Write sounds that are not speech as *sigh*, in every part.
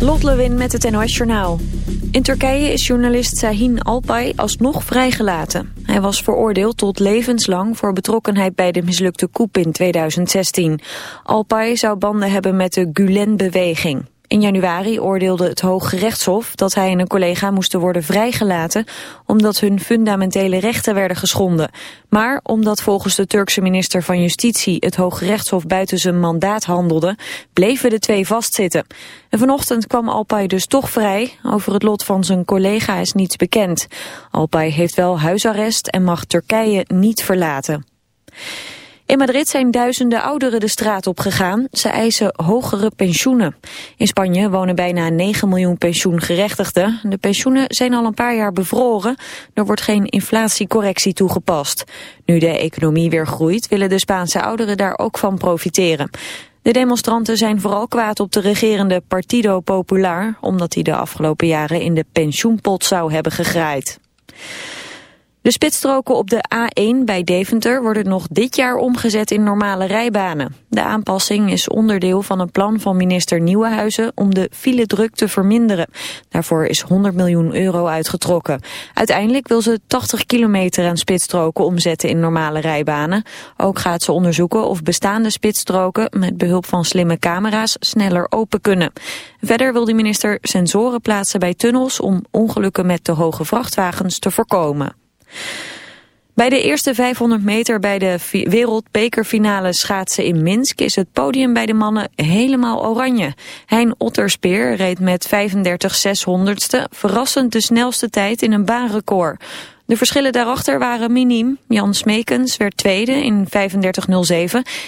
Lot Lewin met het NOS Journaal. In Turkije is journalist Sahin Alpay alsnog vrijgelaten. Hij was veroordeeld tot levenslang voor betrokkenheid bij de mislukte coup in 2016. Alpay zou banden hebben met de Gulen-beweging. In januari oordeelde het Hoge Rechtshof dat hij en een collega moesten worden vrijgelaten omdat hun fundamentele rechten werden geschonden. Maar omdat volgens de Turkse minister van Justitie het Hoge Rechtshof buiten zijn mandaat handelde, bleven de twee vastzitten. En vanochtend kwam Alpay dus toch vrij. Over het lot van zijn collega is niets bekend. Alpay heeft wel huisarrest en mag Turkije niet verlaten. In Madrid zijn duizenden ouderen de straat op gegaan. Ze eisen hogere pensioenen. In Spanje wonen bijna 9 miljoen pensioengerechtigden. De pensioenen zijn al een paar jaar bevroren. Er wordt geen inflatiecorrectie toegepast. Nu de economie weer groeit, willen de Spaanse ouderen daar ook van profiteren. De demonstranten zijn vooral kwaad op de regerende Partido Popular... omdat hij de afgelopen jaren in de pensioenpot zou hebben gegraaid. De spitsstroken op de A1 bij Deventer worden nog dit jaar omgezet in normale rijbanen. De aanpassing is onderdeel van een plan van minister Nieuwenhuizen om de file druk te verminderen. Daarvoor is 100 miljoen euro uitgetrokken. Uiteindelijk wil ze 80 kilometer aan spitsstroken omzetten in normale rijbanen. Ook gaat ze onderzoeken of bestaande spitsstroken met behulp van slimme camera's sneller open kunnen. Verder wil de minister sensoren plaatsen bij tunnels om ongelukken met te hoge vrachtwagens te voorkomen. Bij de eerste 500 meter bij de wereldbekerfinale schaatsen in Minsk is het podium bij de mannen helemaal oranje. Hein Otterspeer reed met 35 600ste verrassend de snelste tijd in een baanrecord. De verschillen daarachter waren miniem. Jan Smekens werd tweede in 35.07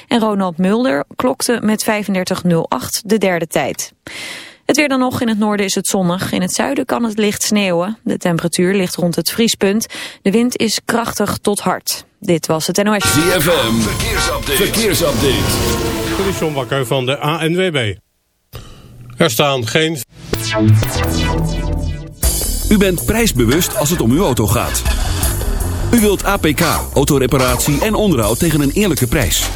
en Ronald Mulder klokte met 35.08 de derde tijd. Het weer dan nog. In het noorden is het zonnig. In het zuiden kan het licht sneeuwen. De temperatuur ligt rond het vriespunt. De wind is krachtig tot hard. Dit was het NOS. ZFM. Verkeersupdate. Verkeersupdate. Dit is John Bakker van de ANWB. Er staan geen... U bent prijsbewust als het om uw auto gaat. U wilt APK, autoreparatie en onderhoud tegen een eerlijke prijs.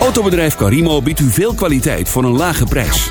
Autobedrijf Carimo biedt u veel kwaliteit voor een lage prijs.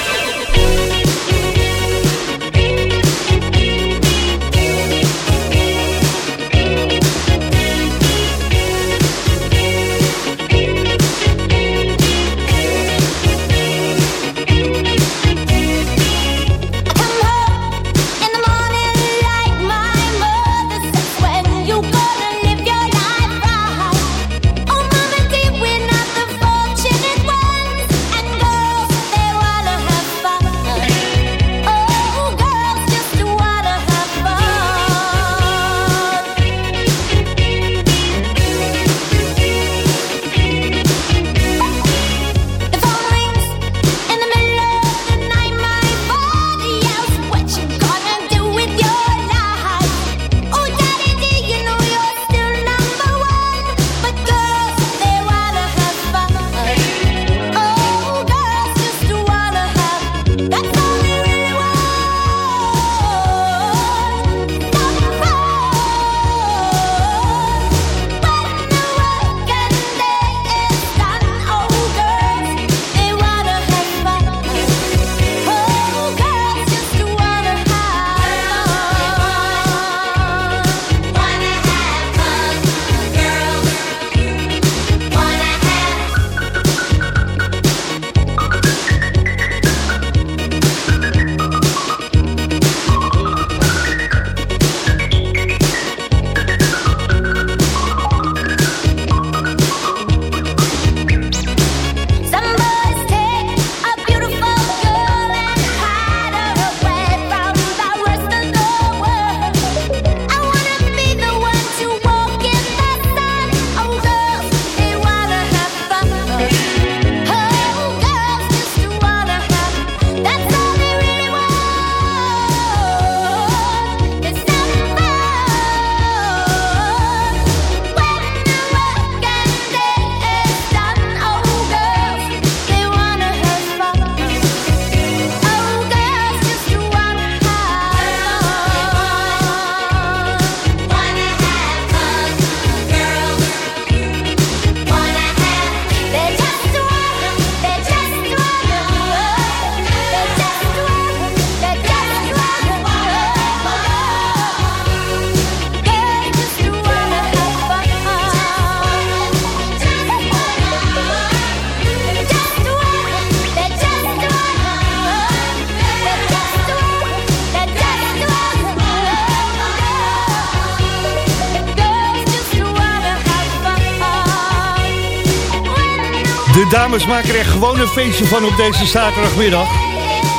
Dames maken er gewoon een feestje van op deze zaterdagmiddag.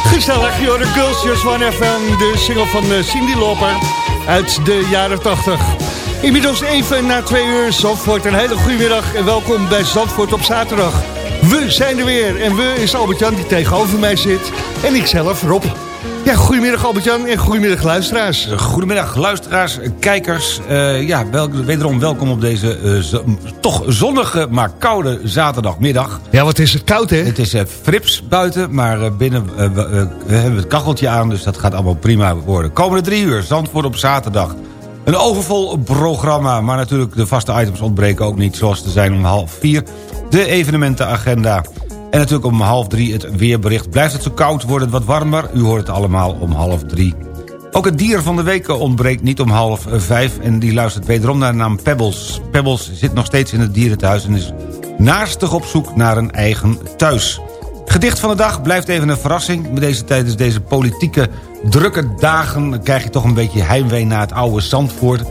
Gezellig, joh, de Girls Just One FM, de single van eh, Cindy Loper uit de jaren 80. Inmiddels even na twee uur, Zandvoort. Een hele goede middag en welkom bij Zandvoort op zaterdag. We zijn er weer en we is Albert-Jan die tegenover mij zit. En ikzelf, Rob. Ja, goedemiddag Albert-Jan en goedemiddag luisteraars. Goedemiddag luisteraars, kijkers. Eh, ja, wel, wederom welkom op deze eh, toch zonnige, maar koude zaterdagmiddag. Ja, wat is het koud hè? Het is eh, frips buiten, maar binnen eh, we, we hebben het kacheltje aan... dus dat gaat allemaal prima worden. Komende drie uur, Zandvoort op zaterdag. Een overvol programma, maar natuurlijk de vaste items ontbreken ook niet... zoals te zijn om half vier, de evenementenagenda... En natuurlijk om half drie het weerbericht. Blijft het zo koud, wordt het wat warmer? U hoort het allemaal om half drie. Ook het dier van de week ontbreekt niet om half vijf... en die luistert wederom naar de naam Pebbles. Pebbles zit nog steeds in het dierenthuis... en is naastig op zoek naar een eigen thuis. Gedicht van de dag blijft even een verrassing. Met deze tijdens deze politieke drukke dagen... krijg je toch een beetje heimwee naar het oude Zandvoort...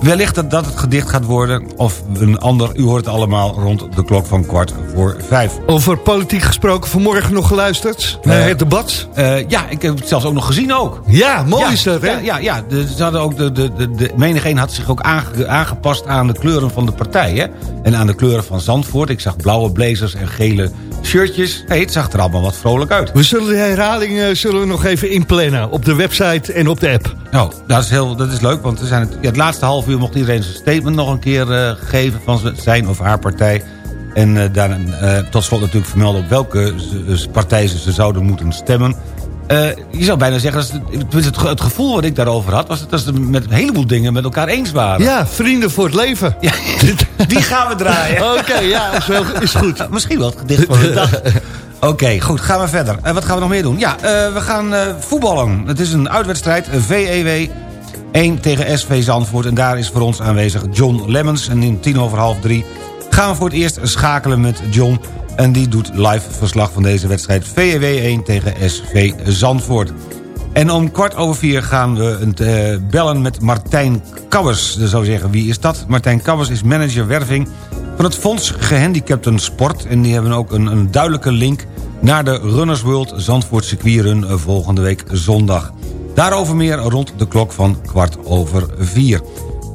Wellicht dat dat het gedicht gaat worden, of een ander. U hoort het allemaal rond de klok van kwart voor vijf. Over politiek gesproken, vanmorgen nog geluisterd naar Eh, het debat. Eh, ja, ik heb het zelfs ook nog gezien ook. Ja, mooi ja, is dat hè? Ja, ja, ja. De, ze hadden ook de, de, de, de menigeen had zich ook aange- aangepast aan de kleuren van de partij. Hè? En aan de kleuren van Zandvoort. Ik zag blauwe blazers en gele shirtjes. Het zag er allemaal wat vrolijk uit. We zullen de herhaling eh, zullen we nog even inplannen op de website en op de app. Nou, dat is, heel, dat is leuk, want we zijn het, ja, het laatste half uur mocht iedereen zijn statement nog een keer eh, geven van zijn of haar partij. En eh, tot slot natuurlijk vermelden op welke partij ze zouden moeten stemmen. Eh, je zou bijna zeggen, het, het, ge- het gevoel wat ik daarover had... was dat ze met een heleboel dingen met elkaar eens waren. Ja, vrienden voor het leven. Ja, *laughs* die gaan we draaien. *laughs* Oké, ja, is, wel, is goed. Misschien wel het gedicht van de dag. *laughs* Oké, goed, gaan we verder. Eh, wat gaan we nog meer doen? Ja, eh, we gaan voetballen. Het is een uitwedstrijd, VEW 1 tegen SV Zandvoort. En daar is voor ons aanwezig John Lemmens. En in tien over half drie gaan we voor het eerst schakelen met John. En die doet live verslag van deze wedstrijd VEW 1 tegen SV Zandvoort. En om kwart over vier gaan we eh, bellen met Martijn Kabbers. Dan zou zeggen, wie is dat? Martijn Kabbers is manager werving van het Fonds Gehandicapten Sport. En die hebben ook een, een duidelijke link naar de Runners World Zandvoort circuitrun eh, volgende week zondag. Daarover meer rond de klok van kwart over vier.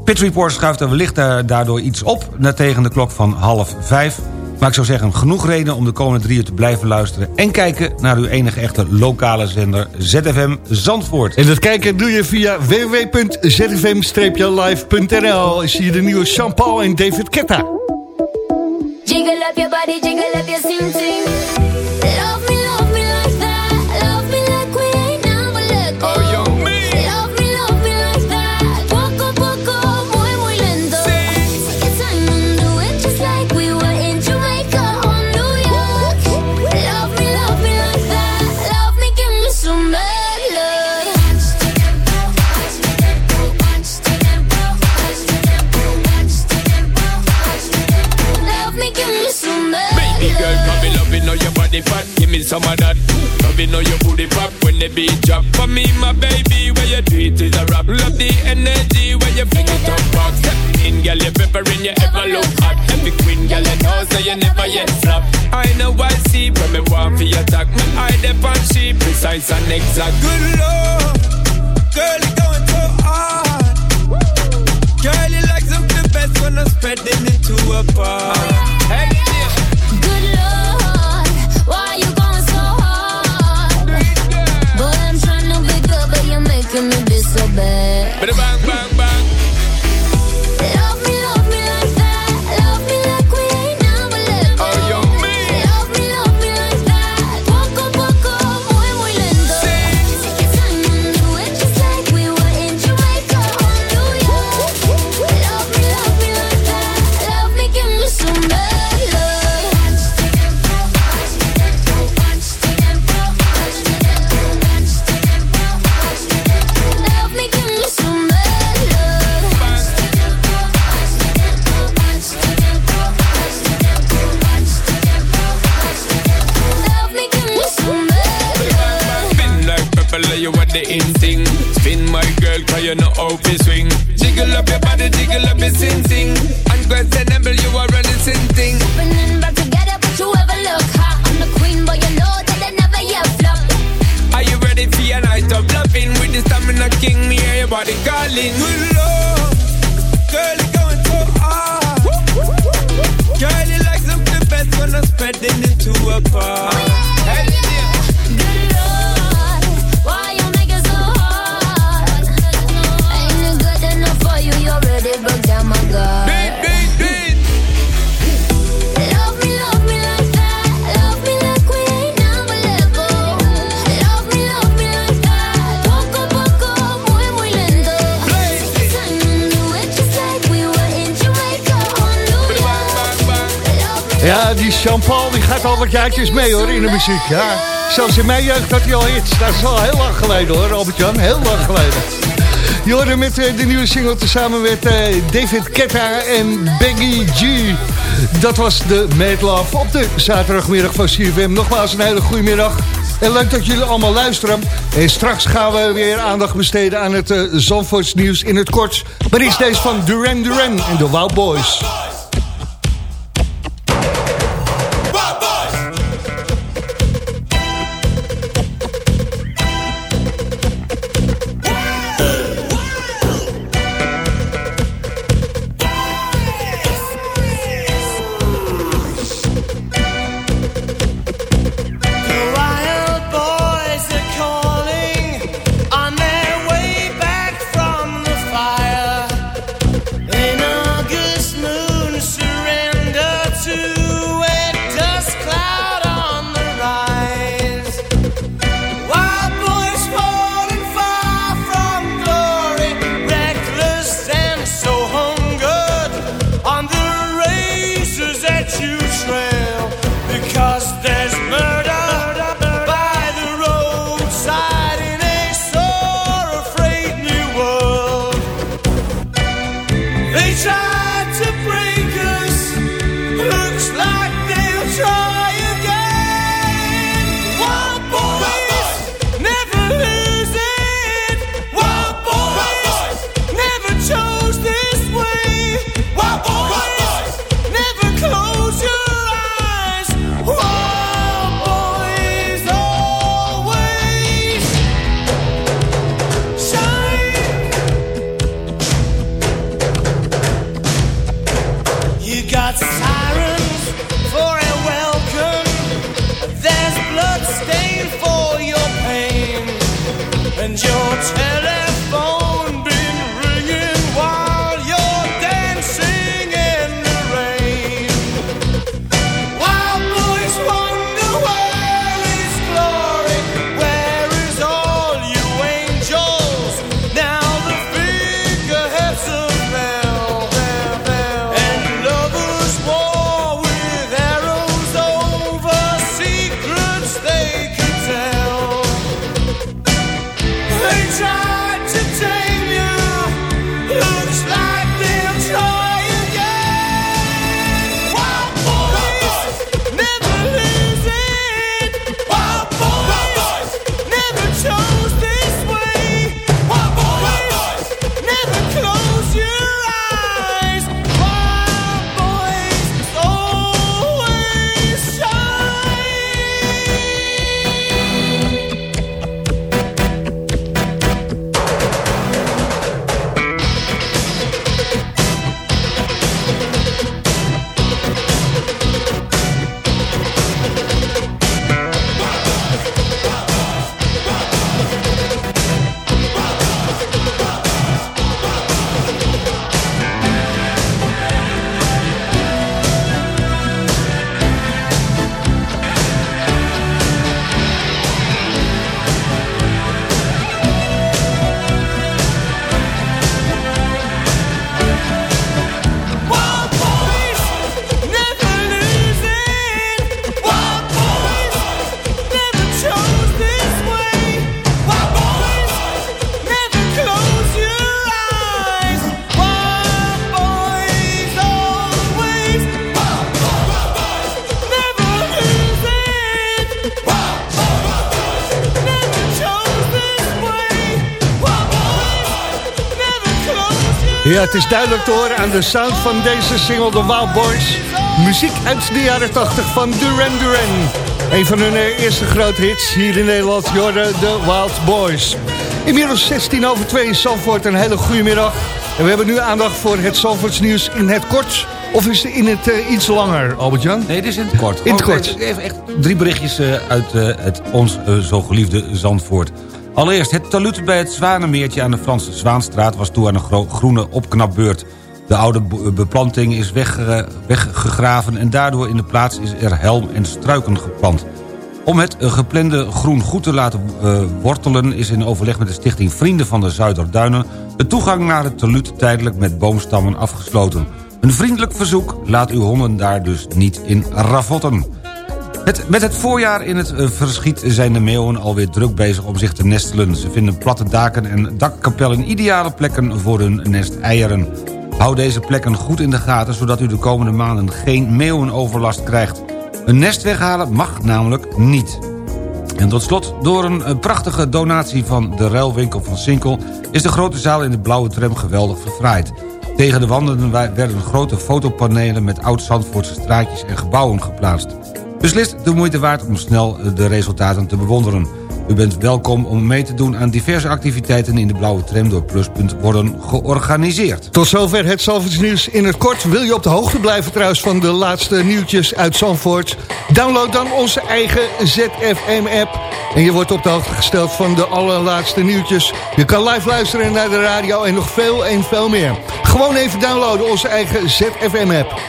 Pit Report schuift er wellicht eh, daardoor iets op... naar tegen de klok van half vijf. Maar ik zou zeggen, genoeg reden om de komende drie uur te blijven luisteren... en kijken naar uw enige echte lokale zender ZFM Zandvoort. En dat kijken doe je via www.zfm-live.nl. Is hier de nieuwe Jean-Paul en David Ketta. Jiggle up your body, jiggle up your sing some of that. Loving know your booty pop when the beat drop. For me, my baby, where you do it is a rap. Love the energy when you bring it up back. Step in, girl, you peppering, you ever look hot. Every queen, girl, you know, so you never yet flop. I know I see when me want for your attack. Me eye dep on she precise and exact. Good lord, girl, you going so hard. Girl, you like something best when I'm spreading it to a bar. Hey, yeah. Good Lord, making me disobey. Bang, bang. know how to swing. Jiggle up your body, jiggle up your sing sing. Unquestionable, you are running sin thing. Opening back together, but you ever look hot. I'm the queen, but you know that I never yet flop. Are you ready for your night of loving? With the stamina king, me hear your body calling. Good lord, girl, you're going so hard. Girl, you like something best when I'm spreading it to a bar. Jean-Paul die gaat al wat jaartjes mee hoor in de muziek. Ja. Zelfs in mijn jeugd had hij al iets. Dat is al heel lang geleden hoor, Albert-Jan. Heel lang geleden. Jorden met eh, de nieuwe single tezamen met eh, David Ketta en Becky G. Dat was de Made Love op de zaterdagmiddag van CFM. Nogmaals een hele goede middag. En leuk dat jullie allemaal luisteren. En straks gaan we weer aandacht besteden aan het uh, nieuws in het kort. Maar is deze van Duran Duran en de Wild Boys. Het is duidelijk te horen aan de sound van deze single, The Wild Boys. Muziek uit de jaren 80 van Duran Duran. Een van hun eh, eerste grote hits hier in Nederland, Jorden, The Wild Boys. Inmiddels 16 over 2 in Zandvoort, een hele goede middag. En we hebben nu aandacht voor het Zandvoorts nieuws in het kort. Of is het in het eh, iets langer, Albert-Jan? Nee, dit is in het kort. In het oh, kort. Even echt drie berichtjes eh, uit het ons zo geliefde Zandvoort. Allereerst, het talud bij het Zwanemeertje aan de Franse Zwaanstraat... was toe aan een gro- groene opknapbeurt. De oude be- beplanting is wegge- weggegraven... en daardoor in de plaats is er helm en struiken geplant. Om het eh, geplande groen goed te laten eh, wortelen... is in overleg met de stichting Vrienden van de Zuiderduinen... de toegang naar het talud tijdelijk met boomstammen afgesloten. Een vriendelijk verzoek, laat uw honden daar dus niet in ravotten. Met het voorjaar in het eh, verschiet zijn de meeuwen alweer druk bezig om zich te nestelen. Ze vinden platte daken en dakkapellen ideale plekken voor hun nesteieren. Hou deze plekken goed in de gaten, zodat u de komende maanden geen meeuwenoverlast krijgt. Een nest weghalen mag namelijk niet. En tot slot, door een eh, prachtige donatie van de ruilwinkel van Sinkel... is de grote zaal in de blauwe tram geweldig verfraaid. Tegen de wanden wa- werden grote fotopanelen met oud-Zandvoortse straatjes en gebouwen geplaatst. Beslist de moeite waard om snel eh, de resultaten te bewonderen. U bent welkom om mee te doen aan diverse activiteiten in de blauwe tram door worden georganiseerd. Tot zover het Zandvoorts nieuws in het kort. Wil je op de hoogte blijven trouwens van de laatste nieuwtjes uit Zandvoort? Download dan onze eigen ZFM-app. En je wordt op de hoogte gesteld van de allerlaatste nieuwtjes. Je kan live luisteren naar de radio en nog veel en veel meer. Gewoon even downloaden onze eigen ZFM-app.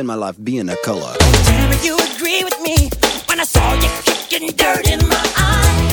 Spend my life being a color. Tell me you agree with me when I saw you kicking dirt in my eye.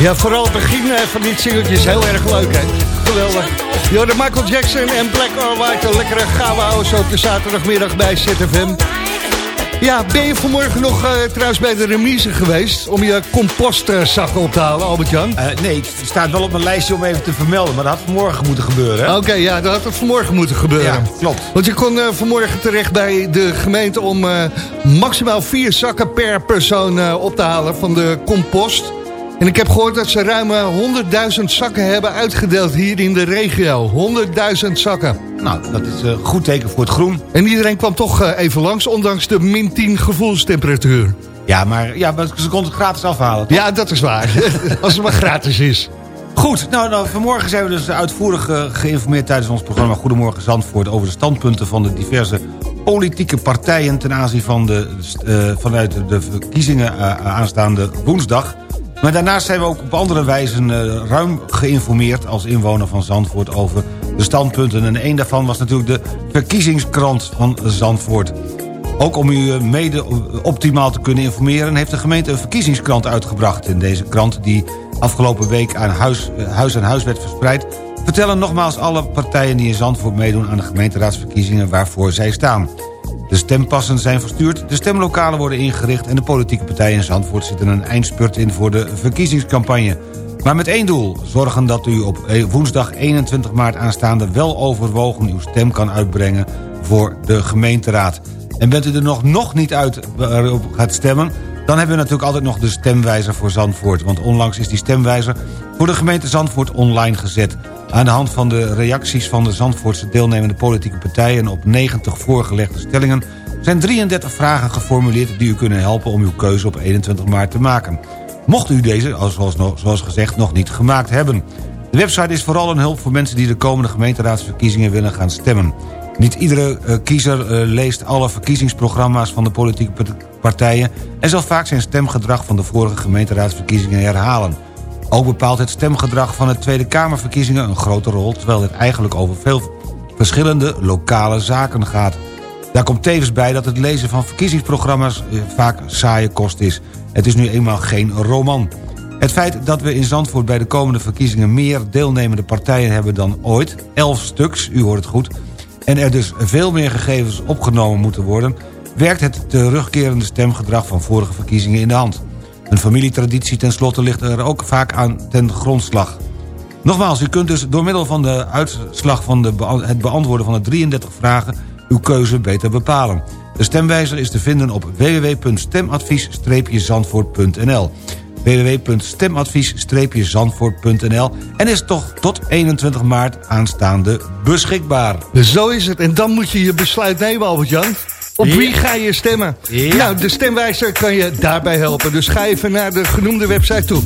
Ja, vooral het begin eh, van dit singeltje is heel erg leuk, hè? Geweldig. De Michael Jackson en Black or White, een lekkere gouden zo op de zaterdagmiddag bij ZFM. Ja, ben je vanmorgen nog uh, trouwens bij de remise geweest... om je compostzakken op te halen, Albert-Jan? Uh, nee, het staat wel op mijn lijstje om even te vermelden... maar dat had vanmorgen moeten gebeuren. Oké, okay, ja, dat had het vanmorgen moeten gebeuren. Ja, klopt. Want je kon uh, vanmorgen terecht bij de gemeente... om maximaal vier zakken per persoon op te halen van de compost... En ik heb gehoord dat ze ruim 100.000 zakken hebben uitgedeeld hier in de regio. 100.000 zakken. Nou, dat is een goed teken voor het groen. En iedereen kwam toch eh, even langs, ondanks de min 10 gevoelstemperatuur. Ja, maar, ja, maar ze konden het gratis afhalen. Toch? Ja, dat is waar. *laughs* Als het maar gratis is. Goed, nou, nou, vanmorgen zijn we dus uitvoerig uh, geïnformeerd tijdens ons programma Goedemorgen Zandvoort... over de standpunten van de diverse politieke partijen ten aanzien van de, uh, vanuit de verkiezingen uh, aanstaande woensdag... Maar daarnaast zijn we ook op andere wijzen uh, ruim geïnformeerd... als inwoner van Zandvoort over de standpunten. En een daarvan was natuurlijk de verkiezingskrant van Zandvoort. Ook om u mede optimaal te kunnen informeren... heeft de gemeente een verkiezingskrant uitgebracht. In deze krant, die afgelopen week aan huis, huis aan huis werd verspreid... vertellen nogmaals alle partijen die in Zandvoort meedoen... aan de gemeenteraadsverkiezingen waarvoor zij staan. De stempassen zijn verstuurd, de stemlokalen worden ingericht... en de politieke partijen in Zandvoort zitten een eindspurt in voor de verkiezingscampagne. Maar met één doel, zorgen dat u op woensdag 21 maart aanstaande... wel overwogen uw stem kan uitbrengen voor de gemeenteraad. En bent u er nog, nog niet uit waarop gaat stemmen... dan hebben we natuurlijk altijd nog de stemwijzer voor Zandvoort. Want onlangs is die stemwijzer voor de gemeente Zandvoort online gezet. Aan de hand van de reacties van de Zandvoortse deelnemende politieke partijen... op 90 voorgelegde stellingen zijn 33 vragen geformuleerd... die u kunnen helpen om uw keuze op 21 maart te maken. Mocht u deze, zoals, gezegd, nog niet gemaakt hebben. De website is vooral een hulp voor mensen die de komende gemeenteraadsverkiezingen willen gaan stemmen. Niet iedere uh, kiezer uh, leest alle verkiezingsprogramma's van de politieke partijen... en zal vaak zijn stemgedrag van de vorige gemeenteraadsverkiezingen herhalen. Ook bepaalt het stemgedrag van de Tweede Kamerverkiezingen een grote rol... terwijl het eigenlijk over veel verschillende lokale zaken gaat. Daar komt tevens bij dat het lezen van verkiezingsprogramma's eh, vaak saaie kost is. Het is nu eenmaal geen roman. Het feit dat we in Zandvoort bij de komende verkiezingen... meer deelnemende partijen hebben dan ooit, 11 stuks, u hoort het goed... en er dus veel meer gegevens opgenomen moeten worden... werkt het terugkerende stemgedrag van vorige verkiezingen in de hand. Een familietraditie tenslotte ligt er ook vaak aan ten grondslag. Nogmaals, u kunt dus door middel van de uitslag van de het beantwoorden van de 33 vragen... uw keuze beter bepalen. De stemwijzer is te vinden op www.stemadvies-zandvoort.nl www.stemadvies-zandvoort.nl en is toch tot 21 maart aanstaande beschikbaar. Zo is het. En dan moet je je besluit nemen, Albert-Jan. Op wie ga je stemmen? Ja. Nou, de stemwijzer kan je daarbij helpen. Dus ga even naar de genoemde website toe.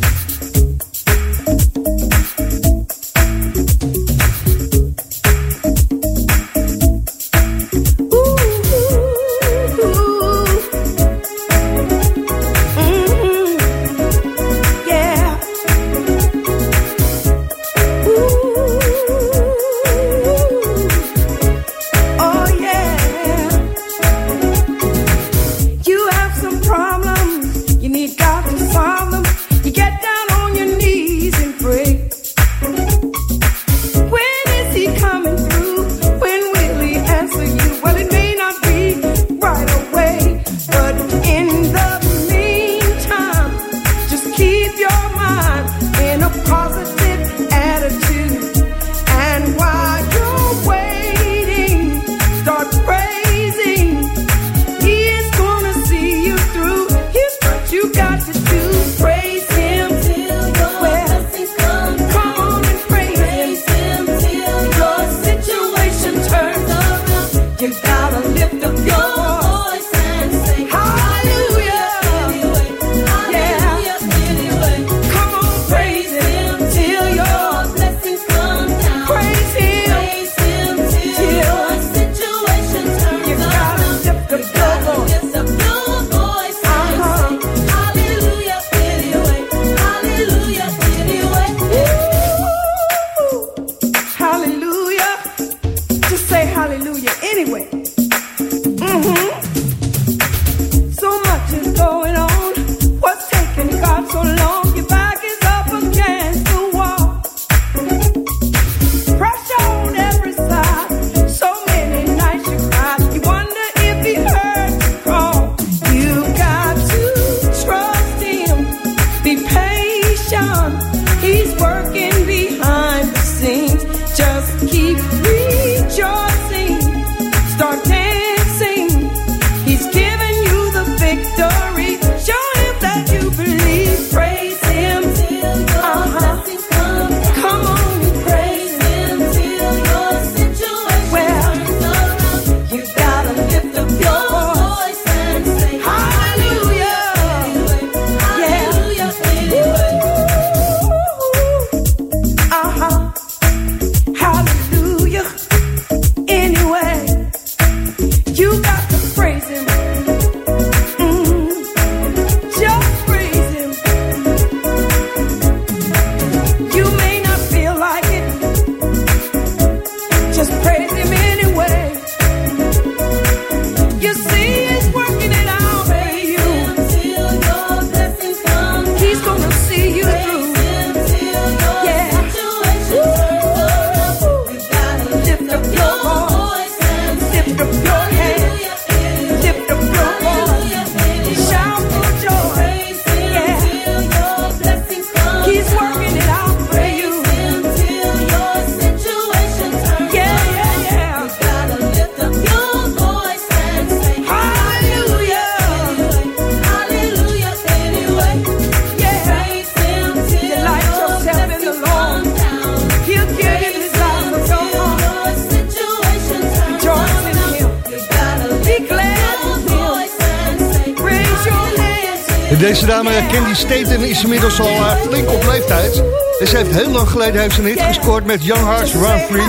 Deze dame, Candy Staten, is inmiddels al eh, flink op leeftijd. En ze heeft heel lang geleden heeft een hit gescoord met Young Hearts Run Free.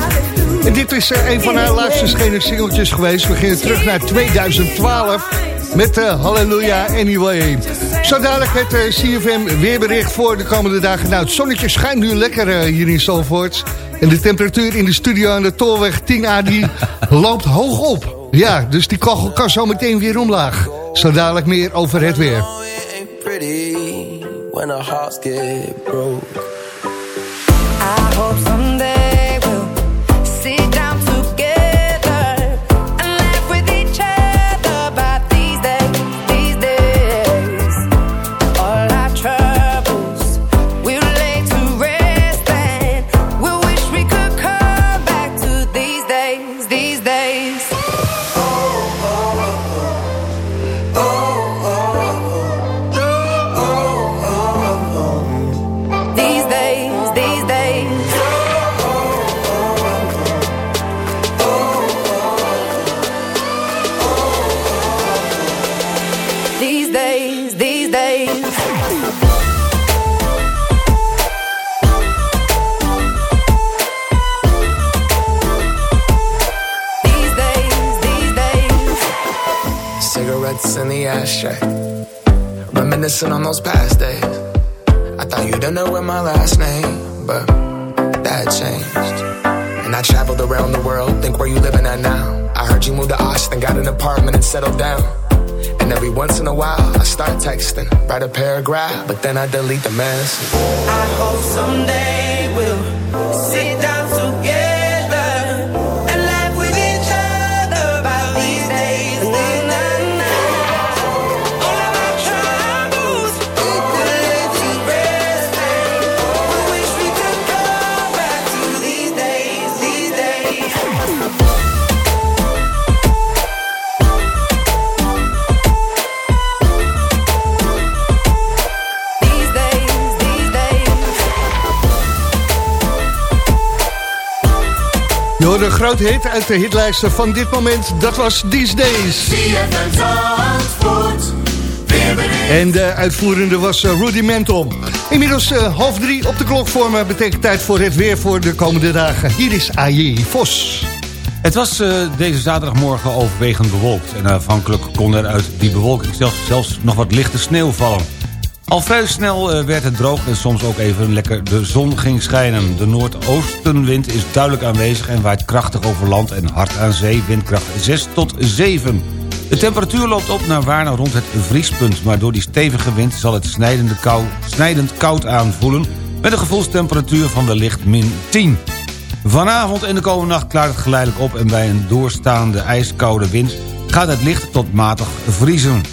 En dit is eh, een van haar laatste verschenen singeltjes geweest. We gingen terug naar 2012 met uh, Hallelujah Anyway. Zo dadelijk het eh, CFM weerbericht voor de komende dagen. Nou, het zonnetje schijnt nu lekker eh, hier in Zalvoort. En de temperatuur in de studio aan de Tolweg 10A die loopt hoog op. Ja, dus die kachel kan zo meteen weer omlaag. Zo dadelijk meer over het weer. When our hearts get broke. Those past days. I thought you'd know where my last name, but that changed. And I traveled around the world, think where you living at now. I heard you moved to Austin, got an apartment and settled down. And every once in a while, I start texting, write a paragraph, but then I delete the message. I hope someday een grote hit uit de hitlijsten van dit moment. Dat was These Days. En de uitvoerende was eh, Rudy Menton. Inmiddels eh, half drie op de klok voor me. Betekent tijd voor het weer voor de komende dagen. Hier is AJ Vos. Het was eh, deze zaterdagmorgen overwegend bewolkt. En afhankelijk kon er uit die bewolking zelfs, zelfs nog wat lichte sneeuw vallen. Al vrij snel eh, werd het droog en soms ook even lekker de zon ging schijnen. De noordoostenwind is duidelijk aanwezig en waait krachtig over land en hard aan zee. Windkracht 6 tot 7. De temperatuur loopt op naar waarna rond het vriespunt... maar door die stevige wind zal het snijdende kou, snijdend koud aanvoelen... met een gevoelstemperatuur van wellicht min 10. Vanavond en de komende nacht klaart het geleidelijk op... en bij een doorstaande ijskoude wind gaat het licht tot matig vriezen.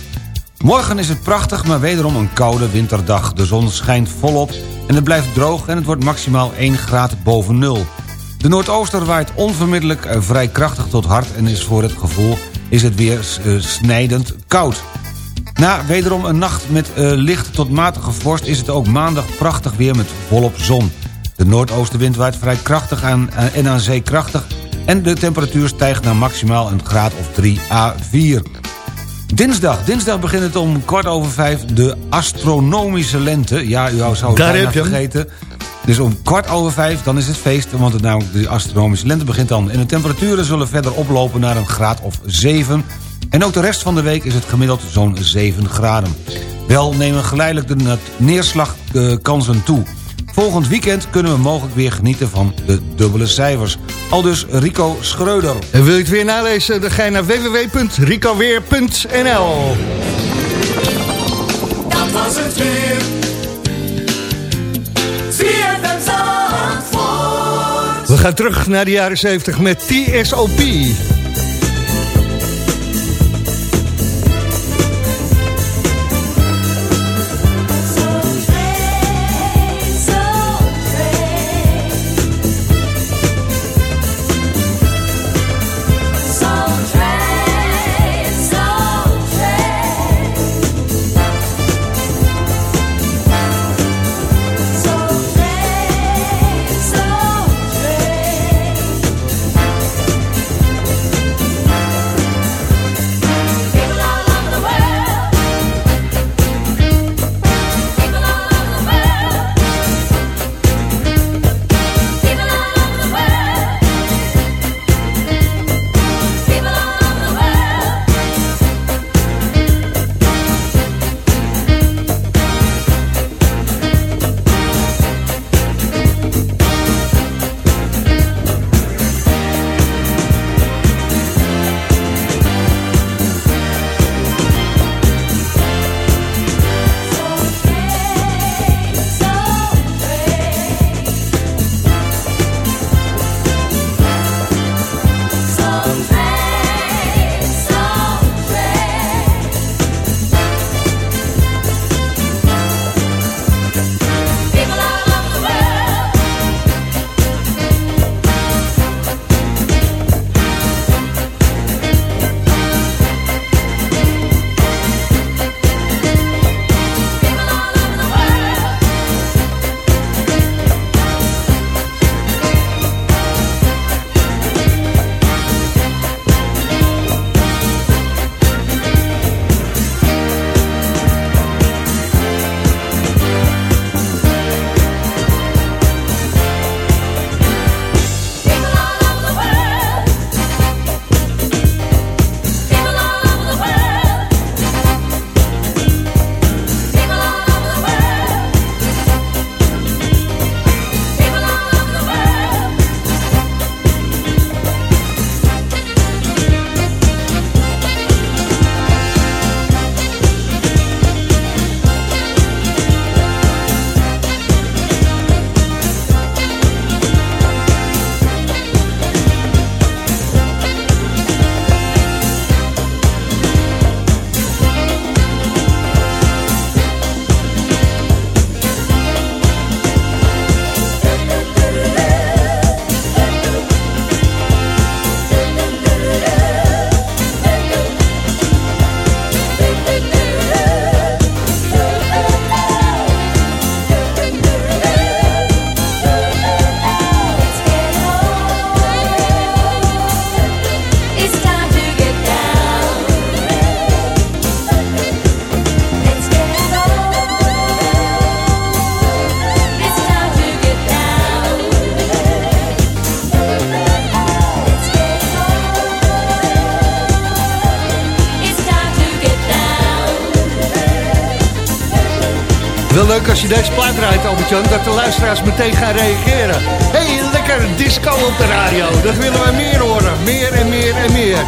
Morgen is het prachtig, maar wederom een koude winterdag. De zon schijnt volop en het blijft droog en het wordt maximaal 1 graad boven nul. De noordooster waait onvermiddellijk eh, vrij krachtig tot hard... en is voor het gevoel is het weer eh, snijdend koud. Na wederom een nacht met eh, licht tot matige vorst... is het ook maandag prachtig weer met volop zon. De noordoostenwind waait vrij krachtig aan, en aan zee krachtig... en de temperatuur stijgt naar maximaal een graad of 3 à 4. Dinsdag. Dinsdag begint het om kwart over vijf de astronomische lente. Ja, u zou het Daar bijna vergeten. Dus om kwart over vijf, dan is het feest. Want het, namelijk de astronomische lente begint dan. En de temperaturen zullen verder oplopen naar een graad of 7. En ook de rest van de week is het gemiddeld zo'n 7 graden. Wel nemen geleidelijk de neerslagkansen toe. Volgend weekend kunnen we mogelijk weer genieten van de dubbele cijfers. Al dus Rico Schreuder. En wil je het weer nalezen? Dan ga je naar www.ricoweer.nl Dat was het weer. We gaan terug naar de jaren 70 met TSOP. Leuk als je deze plaat draait, Albert-Jan, dat de luisteraars meteen gaan reageren. hey, lekker disco op de radio. Dat willen we meer horen. Meer en meer en meer.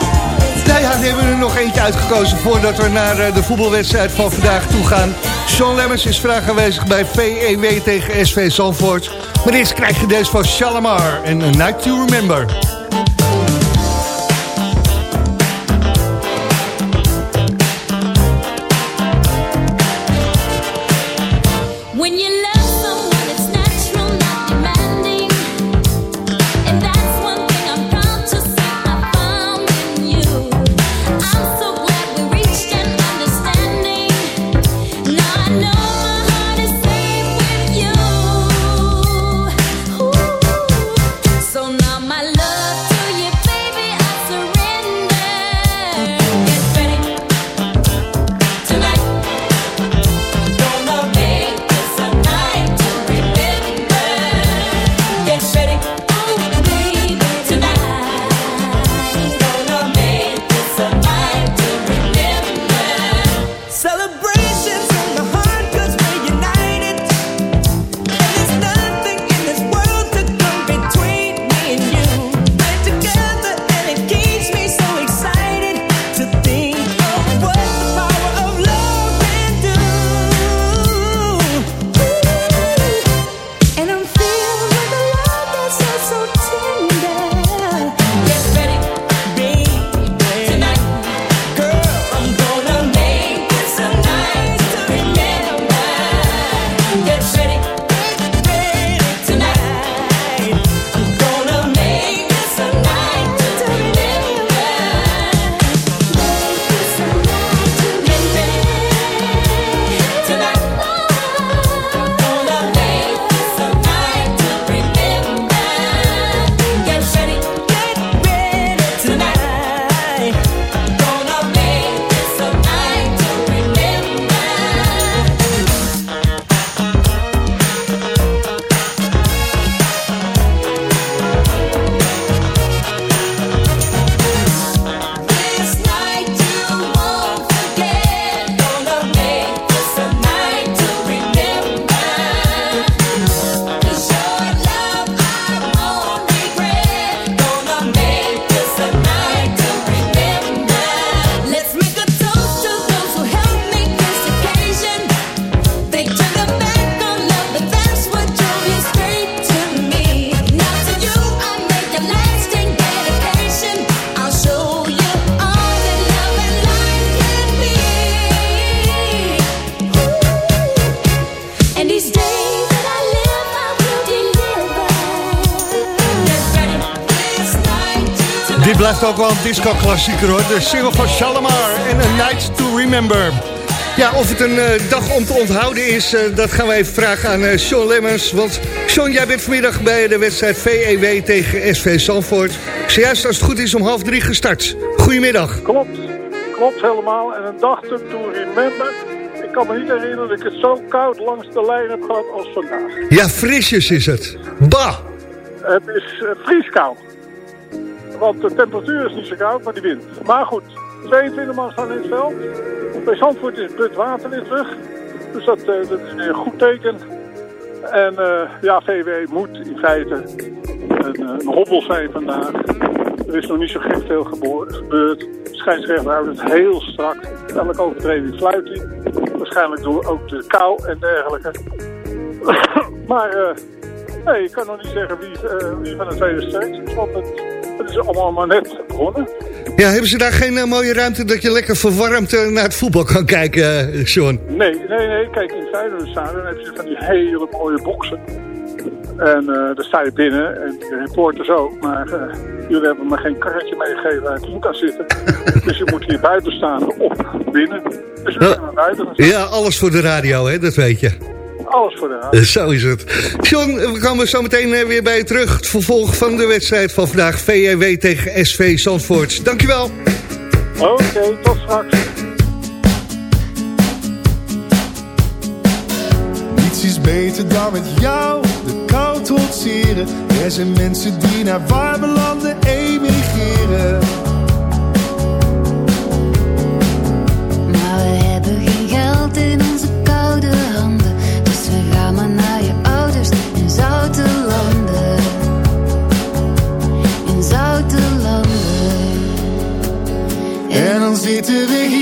Nou ja, dan hebben we er nog eentje uitgekozen voordat we naar eh, de voetbalwedstrijd van vandaag toe gaan. Sean Lemmers is vandaag aanwezig bij VEW tegen SV Zandvoort. Maar eerst krijg je deze van Shalimar en A Night to Remember. Blijft ook wel een disco-klassieker hoor. De single van Shalimar en A Night to Remember. Ja, of het een eh, dag om te onthouden is, eh, dat gaan we even vragen aan eh, Sean Lemmers. Want Sean, jij bent vanmiddag bij de wedstrijd VEW tegen SV Zandvoort. Zojuist als het goed is om half drie gestart. Goedemiddag. Klopt, klopt helemaal. En een dag to remember. Ik kan me niet herinneren dat ik het zo koud langs de lijn heb gehad als vandaag. Ja, frisjes is het. Bah! Het is vrieskoud. Want de temperatuur is niet zo koud, maar die wind. Maar goed, 22 man staan in het veld. Bij Zandvoort is Bud Water weer terug. Dus dat, eh, dat is een goed teken. En eh, ja, VW moet in feite een, eh, een hobbel zijn vandaag. Er is nog niet zo gek veel gebeurd. Scheidsrechter houdt het heel strak. Elke overtreding fluit hij. Waarschijnlijk door ook de kou en dergelijke. *coughs* maar nee, ik kan nog niet zeggen wie, wie van de tweede steekt. Want het, het is allemaal maar net begonnen. Ja, hebben ze daar geen eh, mooie ruimte dat je lekker verwarmd eh, naar het voetbal kan kijken, eh, Sean? Nee, nee, nee. Kijk, in het Feyenoordstadion heb je van die hele mooie boksen. En daar sta je binnen en de reporters ook. Maar jullie hebben me geen karretje meegegeven waar ik in kan zitten. *laughs* dus je moet hier buiten staan of binnen. Dus we zijn buiten. Ja, alles voor de radio, hè, dat weet je. Alles voor de. Eh, Zo is het. John, we komen zo meteen eh, weer bij je terug. Het vervolg van de wedstrijd van vandaag. VW tegen SV Zandvoort. Dankjewel. Oké, tot straks. Niets is beter dan met jou de kou trotseren. Er zijn mensen die naar warme landen emigreren. to the heat.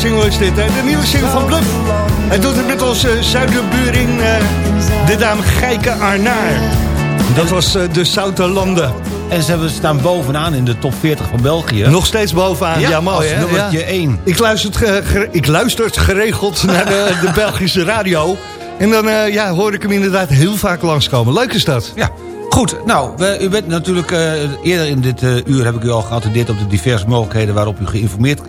single is dit, hè? De nieuwe single van Bluff. Hij doet het met onze zuiderburing, eh, de dame Geike Arnaar. Dat was eh, de Zouterlanden. En ze staan bovenaan in de top 40 van België. Nog steeds bovenaan, ja, Ja. 1. Ik luister, ik luister geregeld *laughs* naar de, de Belgische radio. En dan eh, ja, hoor ik hem inderdaad heel vaak langskomen. Leuk is dat. Ja, goed. Nou, we- u bent natuurlijk eerder in dit uur heb ik u al geattendeerd op de diverse mogelijkheden waarop u geïnformeerd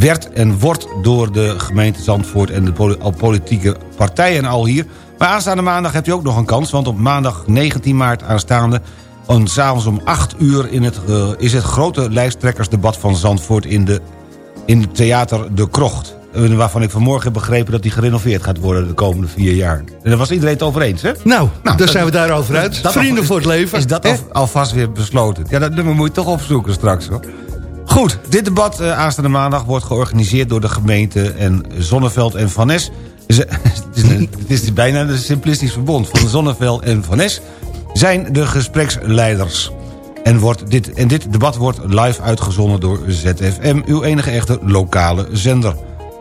werd en wordt door de gemeente Zandvoort en de politieke partijen al hier. Maar aanstaande maandag hebt u ook nog een kans, want op maandag 19 maart aanstaande en s'avonds om 8 uur in het, eh, is het grote lijsttrekkersdebat van Zandvoort in, de, in het theater De Krocht. Waarvan ik vanmorgen heb begrepen dat die gerenoveerd gaat worden de komende vier jaar. En daar was iedereen het over eens, hè? Nou, daar dat- zijn we daarover uit. Vrienden is- voor het leven. Is dat al, alvast weer besloten? Ja, dat nummer moet je toch opzoeken straks, hoor. Goed, dit debat eh, aanstaande maandag wordt georganiseerd door de gemeente en Zonneveld en Van. Ze- *laughs* het, is het is bijna een simplistisch verbond. Van Zonneveld en Van Nes zijn de gespreksleiders. En, wordt dit, en dit debat wordt live uitgezonden door ZFM, uw enige echte lokale zender.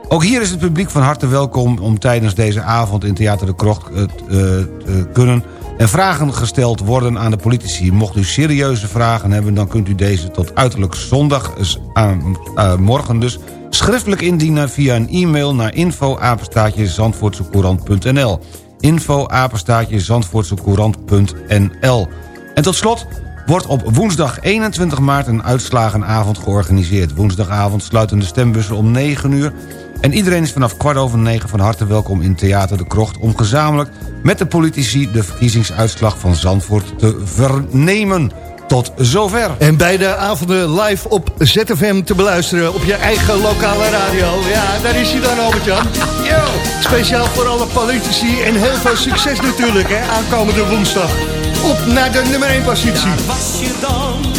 Ook hier is het publiek van harte welkom om tijdens deze avond in Theater de Krocht eh, te kunnen en vragen gesteld worden aan de politici. Mocht u serieuze vragen hebben, dan kunt u deze tot uiterlijk zondag, eh, morgen dus, schriftelijk indienen via een e-mail naar info zandvoortsecourant.nl info zandvoortsecourant.nl En tot slot wordt op woensdag 21 maart een uitslagenavond georganiseerd. Woensdagavond sluiten de stembussen om 9 uur... en iedereen is vanaf kwart over 9 van harte welkom in Theater de Krocht... om gezamenlijk met de politici de verkiezingsuitslag van Zandvoort te vernemen. Tot zover. En bij de avonden live op ZFM te beluisteren op je eigen lokale radio. Ja, daar is hij dan, Albert-Jan. Yo. Speciaal voor alle politici en heel veel succes natuurlijk, hè, aankomende woensdag. Op naar de nummer 1 positie. was je dan,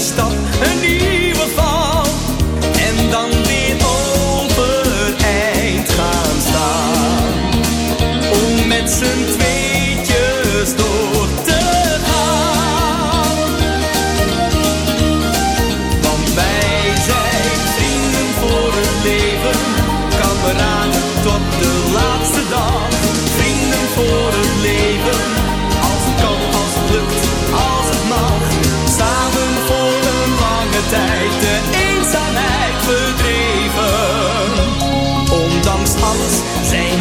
iedere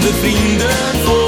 zijn we vrienden voor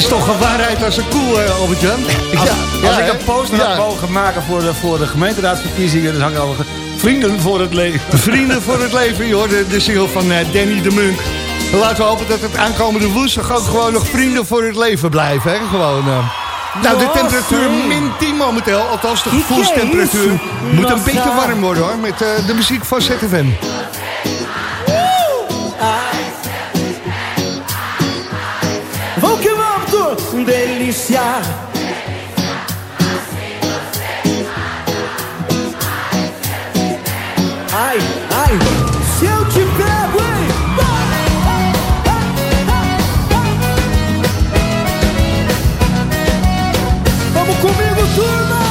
Is toch een waarheid als een koe, eh, Albert-Jan? *laughs* Als, als ik een poster Ja. had mogen maken voor de, voor de gemeenteraadsverkiezingen... dan ik al vrienden voor het leven. *laughs* Vrienden voor het leven, joh, de, de single van eh, Danny de Munk. Laten we hopen dat het aankomende woensdag ook gewoon nog vrienden voor het leven blijven. Hè? Gewoon, eh. Nou, de temperatuur min 10 momenteel, althans de gevoelstemperatuur. Moet een beetje warm worden hoor, met de muziek van ZFM. Tu delícia. Ai, ai, se eu te pego, hein? Vamos comigo, turma!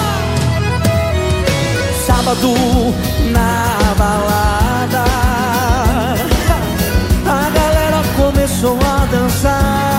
Sábado na balada, a galera começou a dançar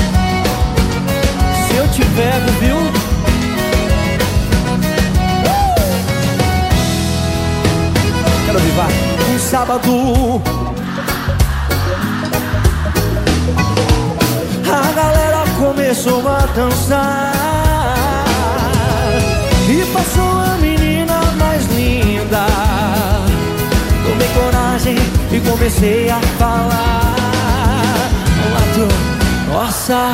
Eu te pego, viu? Quero vivar um sábado. A galera começou a dançar e passou a menina mais linda. Tomei coragem e comecei a falar. Nossa,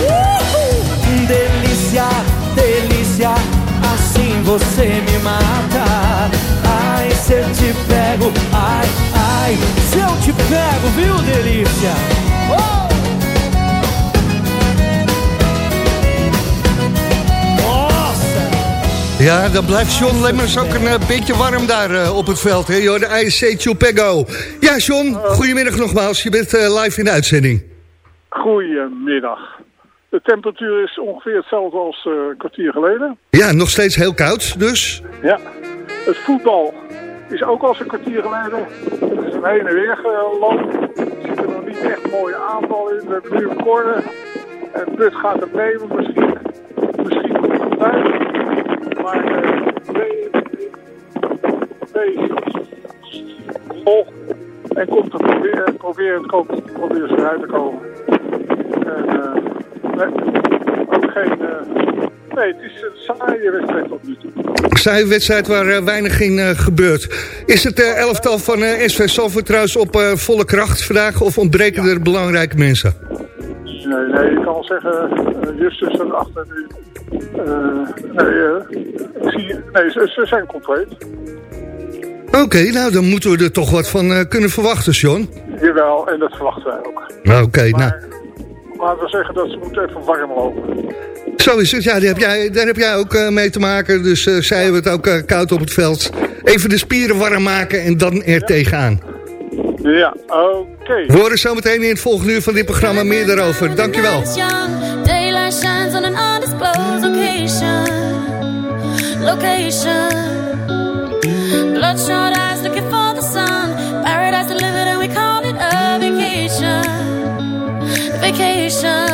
Uhul! Delícia, delícia, assim você me mata. Ai, se eu te pego, ai, ai, se eu te pego, viu, delícia? Oh! Ja, dan blijft John Lemmers ook een eh, beetje warm daar eh, op het veld. Hè? Joh, de ISC Chupego. Ja, John, goedemiddag nogmaals. Je bent eh, live in de uitzending. Goedemiddag. De temperatuur is ongeveer hetzelfde als eh, een kwartier geleden. Ja, nog steeds heel koud, dus. Ja. Het voetbal is ook als een kwartier geleden. Het is een heen en weer gelopen. Er zitten nog niet echt mooie aanvallen in. We hebben nu een corner. En Put gaat het nemen. Misschien, misschien. Maar eh nee, nee, vol. En komt er proberen, proberen, komt, proberen ze eruit te komen. En, eh, nee, ook geen... eh, nee, het is een saaie wedstrijd tot nu toe. Saaie wedstrijd waar eh, weinig in gebeurt. Is het elftal van SV Salford trouwens op volle kracht vandaag... of ontbreken er belangrijke mensen? Nee, nee, ik kan wel zeggen, eh, Justus achter nu. Eh, nee, eh, zie, nee ze, ze zijn compleet. Oké, nou dan moeten we er toch wat van kunnen verwachten, John. Jawel, en dat verwachten wij ook. Nou, Oké, nou. Laten we zeggen dat ze moeten even warm lopen. Zo is het, ja, daar heb jij, daar heb jij ook mee te maken. Dus zij hebben het ook koud op het veld. Even de spieren warm maken en dan er tegenaan. Ja, oké. We horen zometeen in het volgende uur van dit programma meer daarover. Dankjewel. Daylight shines on an undisclosed location. Location. Bloodshot eyes looking for the sun. Paradise delivered and we call it a vacation. Vacation.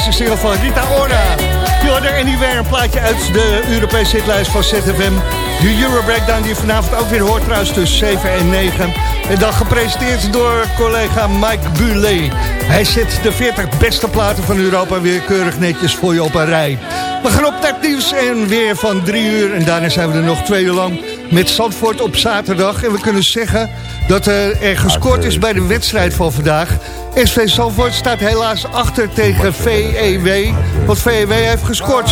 Deze single van Rita Ora. Hoorde Anywhere, een plaatje uit de Europese hitlijst van ZFM. De Euro Breakdown die je vanavond ook weer hoort trouwens tussen 7 en 9. En dan gepresenteerd door collega Mike Bulet. Hij zet de 40 beste platen van Europa weer keurig netjes voor je op een rij. We gaan op naar het nieuws en weer van drie uur. En daarna zijn we er nog twee uur lang met Zandvoort op zaterdag. En we kunnen zeggen dat er gescoord is bij de wedstrijd van vandaag. SV Zandvoort staat helaas achter tegen VEW. Want VEW heeft gescoord.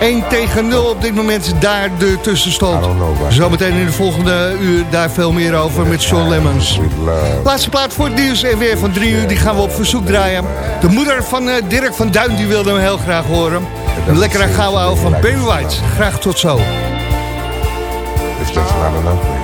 1 tegen 0 op dit moment daar de tussenstand. Zometeen in de volgende uur daar veel meer over met Sean Lemmens. Laatste plaat voor het nieuws en weer van drie uur. Die gaan we op verzoek draaien. De moeder van eh, Dirk van Duin die wilde hem heel graag horen. Een lekkere gouden ouwe van Barry White. Graag tot zo. It's just not enough,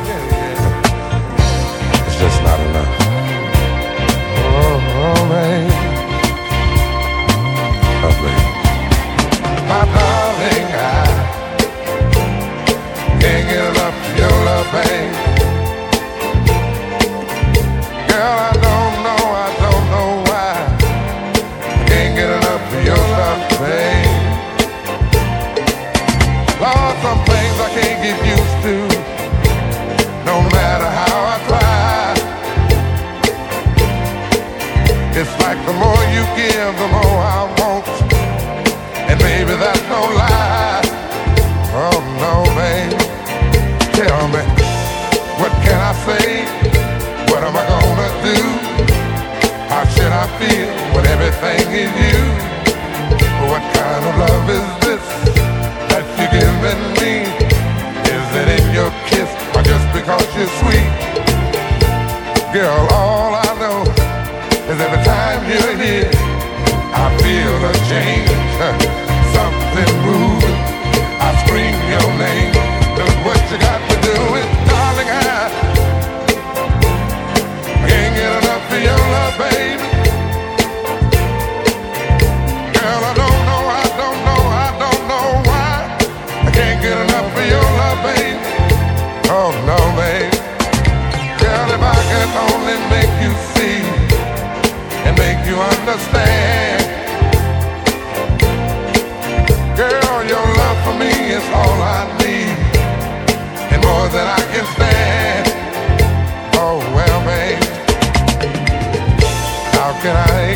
you? What kind of love is this that you're giving me? Is it in your kiss or just because you're sweet? Girl, all I know is every time you're here, I feel a change.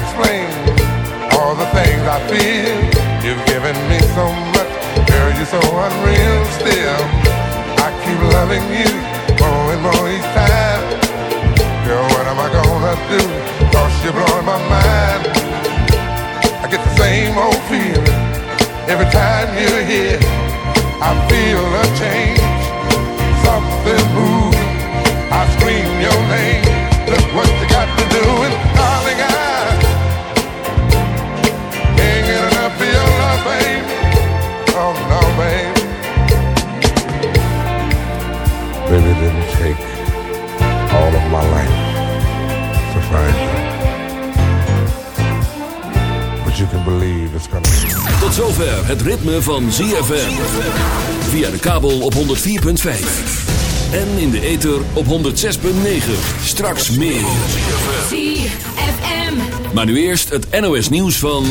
Explain all the things I feel? You've given me so much, girl, you're so unreal still. I keep loving you more and more each time. Girl, what am I gonna do? Cause you're blowing my mind. I get the same old feeling every time you're here. I feel a change, something moving. I scream your name. Look what you got to do, Baby, it didn't take all of my life to find you. But you can believe it's gonna. Tot zover het ritme van ZFM. Via de kabel op 104.5. En in de ether op 106.9. Straks meer. ZFM. Maar nu eerst het NOS nieuws van...